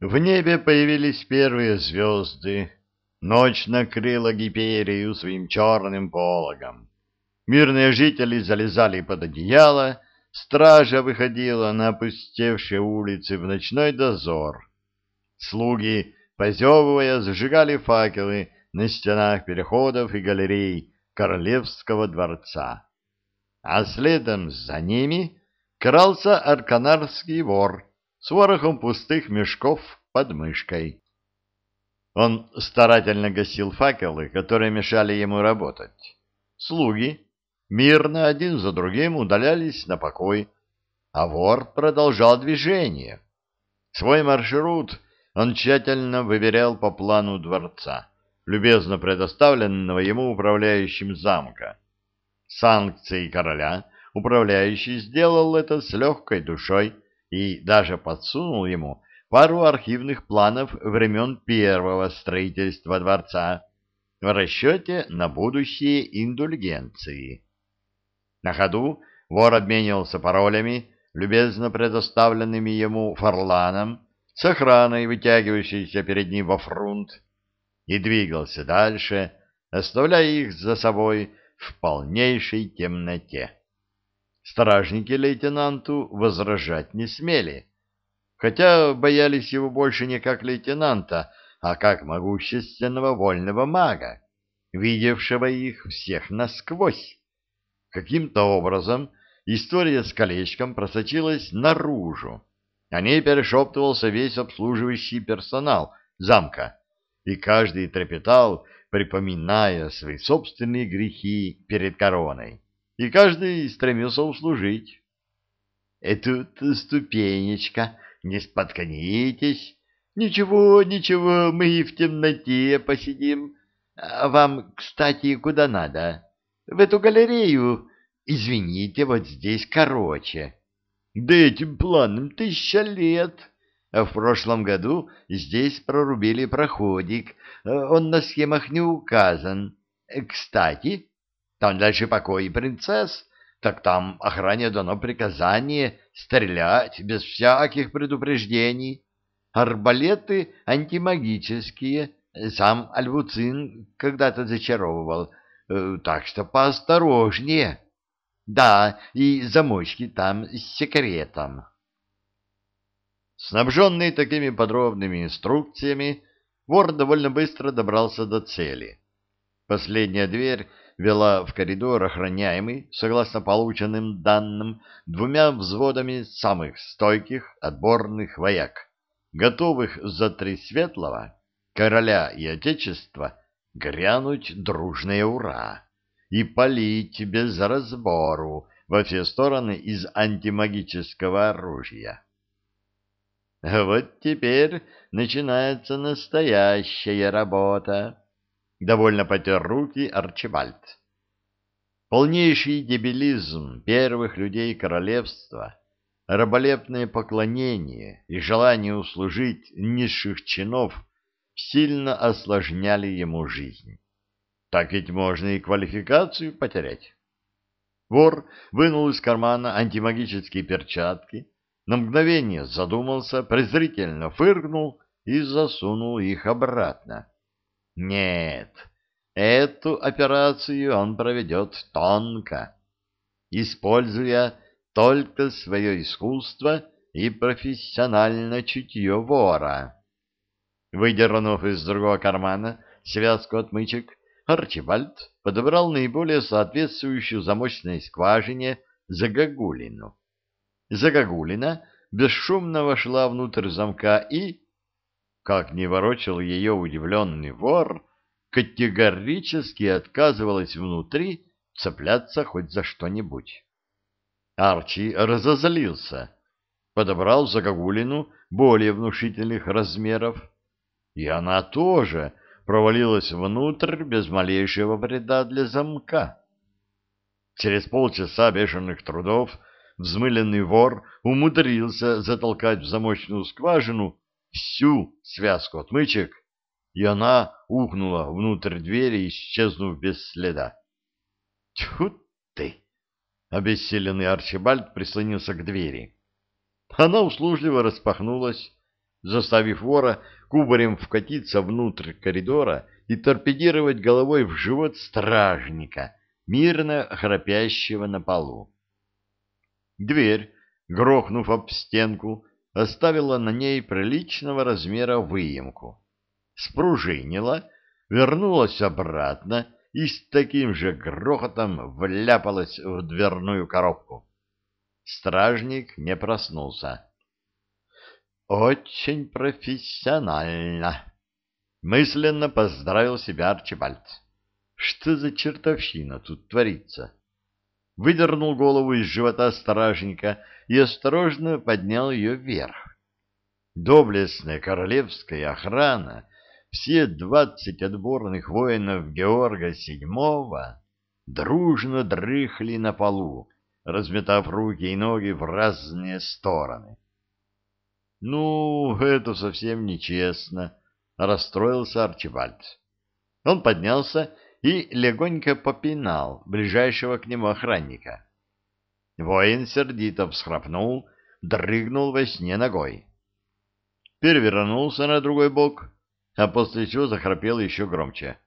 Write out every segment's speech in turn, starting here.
В небе появились первые звезды. Ночь накрыла Гиперию своим черным пологом. Мирные жители залезали под одеяло, стража выходила на опустевшие улицы в ночной дозор. Слуги, позевывая, зажигали факелы на стенах переходов и галерей королевского дворца. А следом за ними крался арканарский вор с ворохом пустых мешков под мышкой. Он старательно гасил факелы, которые мешали ему работать. Слуги мирно один за другим удалялись на покой, а вор продолжал движение. Свой маршрут он тщательно выверял по плану дворца, любезно предоставленного ему управляющим замка. Санкции короля управляющий сделал это с легкой душой и даже подсунул ему пару архивных планов времен первого строительства дворца в расчете на будущие индульгенции. На ходу вор обменивался паролями, любезно предоставленными ему Фарланом, с охраной, вытягивающейся перед ним во фрунт, и двигался дальше, оставляя их за собой в полнейшей темноте. Стражники лейтенанту возражать не смели, хотя боялись его больше не как лейтенанта, а как могущественного вольного мага, видевшего их всех насквозь. Каким-то образом история с колечком просочилась наружу. О ней перешептывался весь обслуживающий персонал замка, и каждый трепетал, припоминая свои собственные грехи перед короной и каждый стремился услужить. И тут ступенечка, не споткнитесь. Ничего, ничего, мы и в темноте посидим. А вам, кстати, куда надо? В эту галерею. Извините, вот здесь короче. Да этим планом тысяча лет. А в прошлом году здесь прорубили проходик. Он на схемах не указан. Кстати, там дальше покои принцесс, так там охране дано приказание стрелять без всяких предупреждений. Арбалеты антимагические, сам Альвуцин когда-то зачаровывал, э, так что поосторожнее. Да, и замочки там с секретом. Снабженный такими подробными инструкциями, вор довольно быстро добрался до цели. Последняя дверь вела в коридор охраняемый, согласно полученным данным, двумя взводами самых стойких отборных вояк, готовых за три светлого, короля и отечества, грянуть дружное «Ура!» и палить без разбору во все стороны из антимагического оружия. Вот теперь начинается настоящая работа. Довольно потер руки Арчибальд. Полнейший дебилизм первых людей королевства, раболепное поклонение и желание услужить низших чинов сильно осложняли ему жизнь. Так ведь можно и квалификацию потерять. Вор вынул из кармана антимагические перчатки, на мгновение задумался, презрительно фыркнул и засунул их обратно. Нет, эту операцию он проведет тонко, используя только свое искусство и профессиональное чутье вора. Выдернув из другого кармана связку отмычек, Арчибальд подобрал наиболее соответствующую замочной скважине загогулину. Загогулина бесшумно вошла внутрь замка и как не ворочал ее удивленный вор, категорически отказывалась внутри цепляться хоть за что-нибудь. Арчи разозлился, подобрал загогулину более внушительных размеров, и она тоже провалилась внутрь без малейшего вреда для замка. Через полчаса бешеных трудов взмыленный вор умудрился затолкать в замочную скважину всю связку отмычек, и она ухнула внутрь двери, исчезнув без следа. Тьфу ты! Обессиленный Арчибальд прислонился к двери. Она услужливо распахнулась, заставив вора кубарем вкатиться внутрь коридора и торпедировать головой в живот стражника, мирно храпящего на полу. Дверь, грохнув об стенку, оставила на ней приличного размера выемку. Спружинила, вернулась обратно и с таким же грохотом вляпалась в дверную коробку. Стражник не проснулся. «Очень профессионально!» Мысленно поздравил себя Арчибальд. «Что за чертовщина тут творится?» Выдернул голову из живота стражника и осторожно поднял ее вверх. Доблестная королевская охрана, все двадцать отборных воинов Георга VII дружно дрыхли на полу, разметав руки и ноги в разные стороны. «Ну, это совсем нечестно», — расстроился Арчибальд. Он поднялся и легонько попинал ближайшего к нему охранника. Воин сердито всхрапнул, дрыгнул во сне ногой. Перевернулся на другой бок, а после чего захрапел еще громче.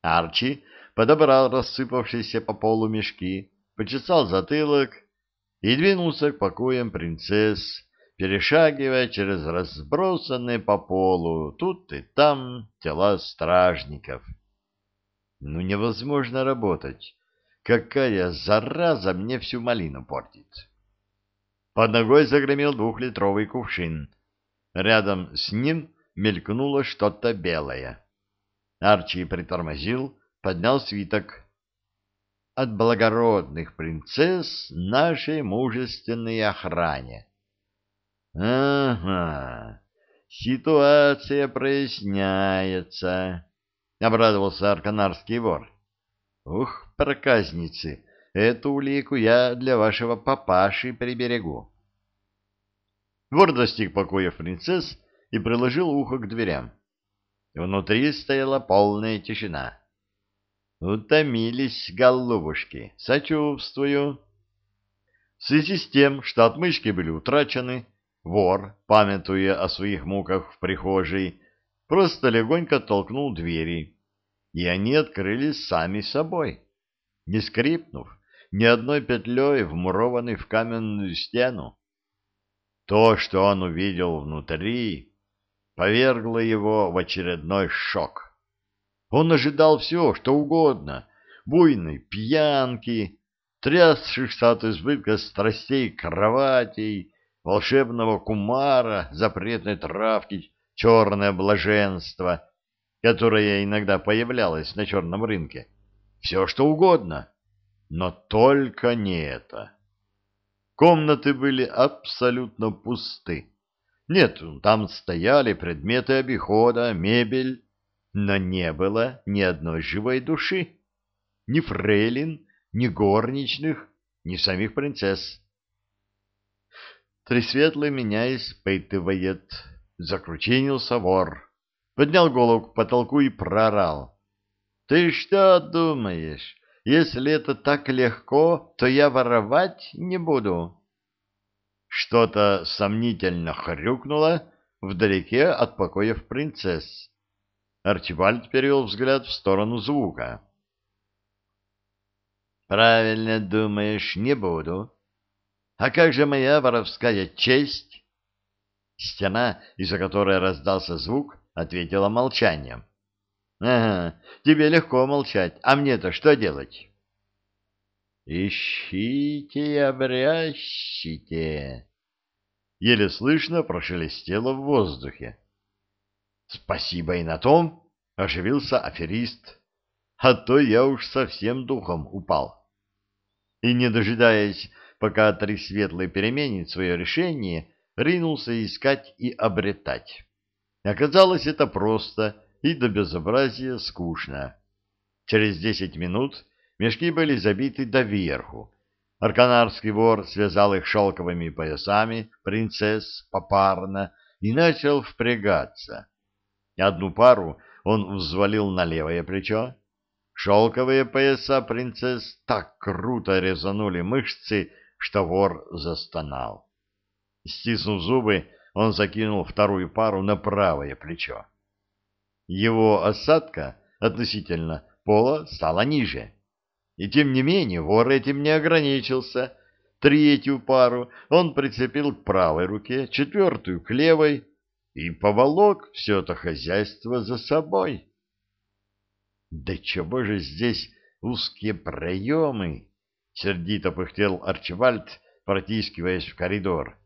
Арчи подобрал рассыпавшиеся по полу мешки, почесал затылок и двинулся к покоям принцесс, перешагивая через разбросанные по полу тут и там тела стражников. Ну, невозможно работать. Какая зараза мне всю малину портит. Под ногой загремел двухлитровый кувшин. Рядом с ним мелькнуло что-то белое. Арчи притормозил, поднял свиток. От благородных принцесс нашей мужественной охране. Ага, ситуация проясняется, обрадовался арканарский вор. Ух, проказницы, эту улику я для вашего папаши приберегу. Вор достиг покоя принцесс и приложил ухо к дверям. Внутри стояла полная тишина. Утомились голубушки, сочувствую. В связи с тем, что отмычки были утрачены, Вор, памятуя о своих муках в прихожей, просто легонько толкнул двери, и они открылись сами собой, не скрипнув, ни одной петлей вмурованной в каменную стену. То, что он увидел внутри, повергло его в очередной шок. Он ожидал все, что угодно, буйной пьянки, трясшихся от избытка страстей кроватей, волшебного кумара, запретной травки, черное блаженство, которое иногда появлялось на черном рынке. Все что угодно, но только не это. Комнаты были абсолютно пусты. Нет, там стояли предметы обихода, мебель, но не было ни одной живой души, ни фрейлин, ни горничных, ни самих принцесс. Тресветлый меня испытывает, — закручинился вор. Поднял голову к потолку и прорал. — Ты что думаешь, если это так легко, то я воровать не буду? Что-то сомнительно хрюкнуло вдалеке от покоев принцесс. Арчибальд перевел взгляд в сторону звука. — Правильно думаешь, не буду, а как же моя воровская честь? Стена, из-за которой раздался звук, ответила молчанием. Ага, тебе легко молчать, а мне-то что делать? Ищите и обрящите. Еле слышно прошелестело в воздухе. Спасибо и на том, оживился аферист, а то я уж совсем духом упал. И, не дожидаясь пока Тресветлый переменит свое решение, ринулся искать и обретать. Оказалось, это просто и до безобразия скучно. Через десять минут мешки были забиты доверху. Арканарский вор связал их шелковыми поясами принцесс попарно и начал впрягаться. Одну пару он взвалил на левое плечо. Шелковые пояса принцесс так круто резанули мышцы, что вор застонал. Стиснув зубы, он закинул вторую пару на правое плечо. Его осадка относительно пола стала ниже. И тем не менее вор этим не ограничился. Третью пару он прицепил к правой руке, четвертую к левой и поволок все это хозяйство за собой. Да чего же здесь узкие проемы? Сердито пыхтел Арчибальд, протискиваясь в коридор.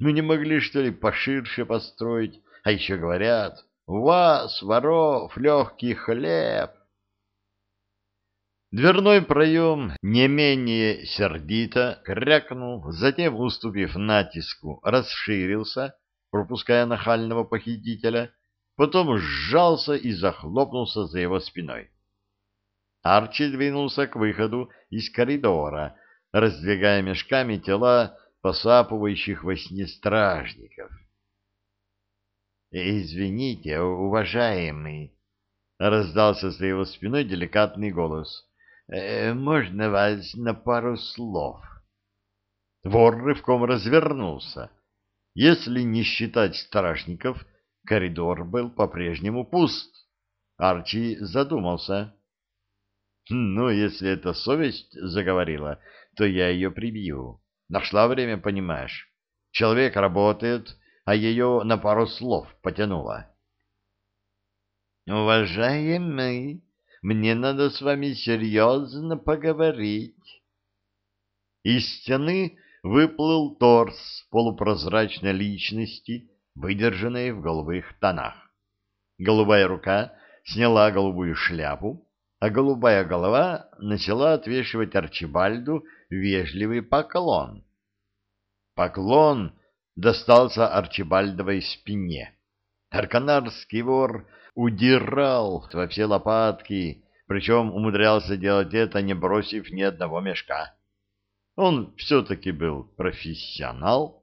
Ну не могли, что ли, поширше построить? А еще говорят, у вас, воров, легкий хлеб. Дверной проем не менее сердито крякнул, затем, уступив натиску, расширился, пропуская нахального похитителя, потом сжался и захлопнулся за его спиной. Арчи двинулся к выходу из коридора, раздвигая мешками тела посапывающих во сне стражников. «Извините, уважаемый», — раздался за его спиной деликатный голос, «э, — «можно вас на пару слов?» Вор рывком развернулся. Если не считать стражников, коридор был по-прежнему пуст. Арчи задумался. «Ну, если эта совесть заговорила, то я ее прибью. Нашла время, понимаешь. Человек работает, а ее на пару слов потянуло. «Уважаемый, мне надо с вами серьезно поговорить». Из стены выплыл торс полупрозрачной личности, выдержанной в голубых тонах. Голубая рука сняла голубую шляпу, а голубая голова начала отвешивать Арчибальду вежливый поклон. Поклон достался Арчибальдовой спине. Арканарский вор удирал во все лопатки, причем умудрялся делать это, не бросив ни одного мешка. Он все-таки был профессионал,